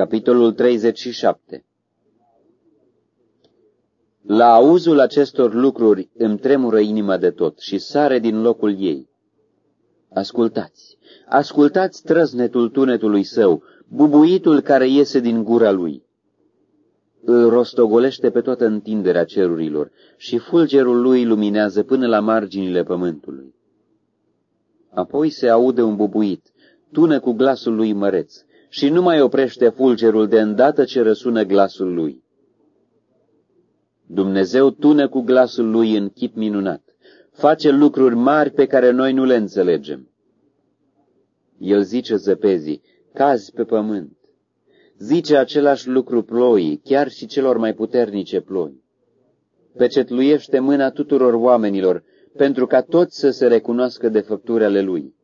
Capitolul 37 La auzul acestor lucruri îmi tremură inima de tot și sare din locul ei. Ascultați, ascultați trăznetul tunetului său, bubuitul care iese din gura lui. Îl rostogolește pe toată întinderea cerurilor și fulgerul lui luminează până la marginile pământului. Apoi se aude un bubuit, tună cu glasul lui măreț, și nu mai oprește fulgerul de îndată ce răsună glasul lui. Dumnezeu tună cu glasul lui în chip minunat, face lucruri mari pe care noi nu le înțelegem. El zice zăpezii, cazi pe pământ. Zice același lucru ploii, chiar și celor mai puternice ploi. Pecetluiește mâna tuturor oamenilor, pentru ca toți să se recunoască de făpturile lui.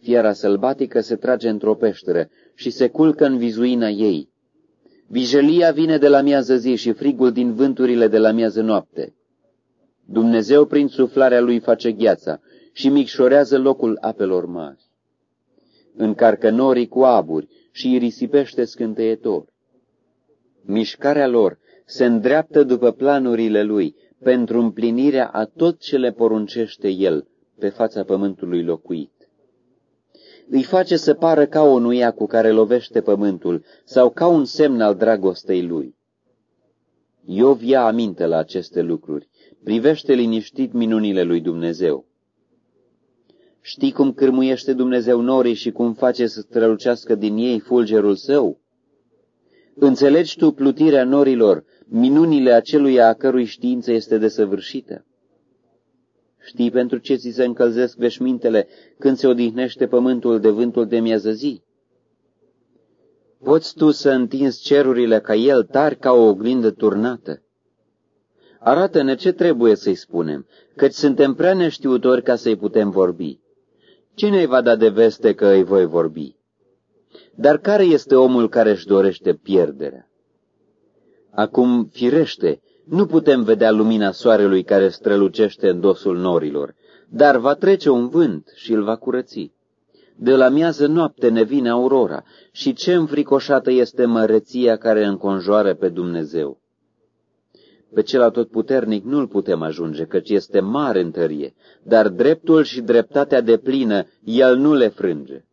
Fiera sălbatică se trage într-o peșteră și se culcă în vizuina ei. Vijelia vine de la miază zi și frigul din vânturile de la miază noapte. Dumnezeu prin suflarea lui face gheața și micșorează locul apelor mari. Încarcă norii cu aburi și îi risipește scânteietor. Mișcarea lor se îndreaptă după planurile lui pentru împlinirea a tot ce le poruncește el pe fața pământului locuit îi face să pară ca o nuia cu care lovește pământul sau ca un semn al dragostei lui. Iov ia aminte la aceste lucruri, privește liniștit minunile lui Dumnezeu. Știi cum cârmuiește Dumnezeu norii și cum face să strălucească din ei fulgerul său? Înțelegi tu plutirea norilor, minunile aceluia a cărui știință este desăvârșită? Știi pentru ce ți se încălzesc veșmintele când se odihnește pământul de vântul de miază zi? Poți tu să întinzi cerurile ca el, tari ca o oglindă turnată? Arată-ne ce trebuie să-i spunem, căci suntem prea neștiutori ca să-i putem vorbi. Cine îi va da de veste că îi voi vorbi? Dar care este omul care își dorește pierderea? Acum, firește, nu putem vedea lumina soarelui care strălucește în dosul norilor, dar va trece un vânt și îl va curăți. De la miază noapte ne vine aurora și ce înfricoșată este măreția care înconjoară pe Dumnezeu. Pe cel atotputernic nu-l putem ajunge, căci este mare în tărie, dar dreptul și dreptatea de plină el nu le frânge.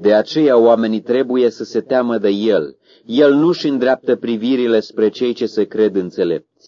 De aceea oamenii trebuie să se teamă de el. El nu-și îndreaptă privirile spre cei ce se cred înțelepți.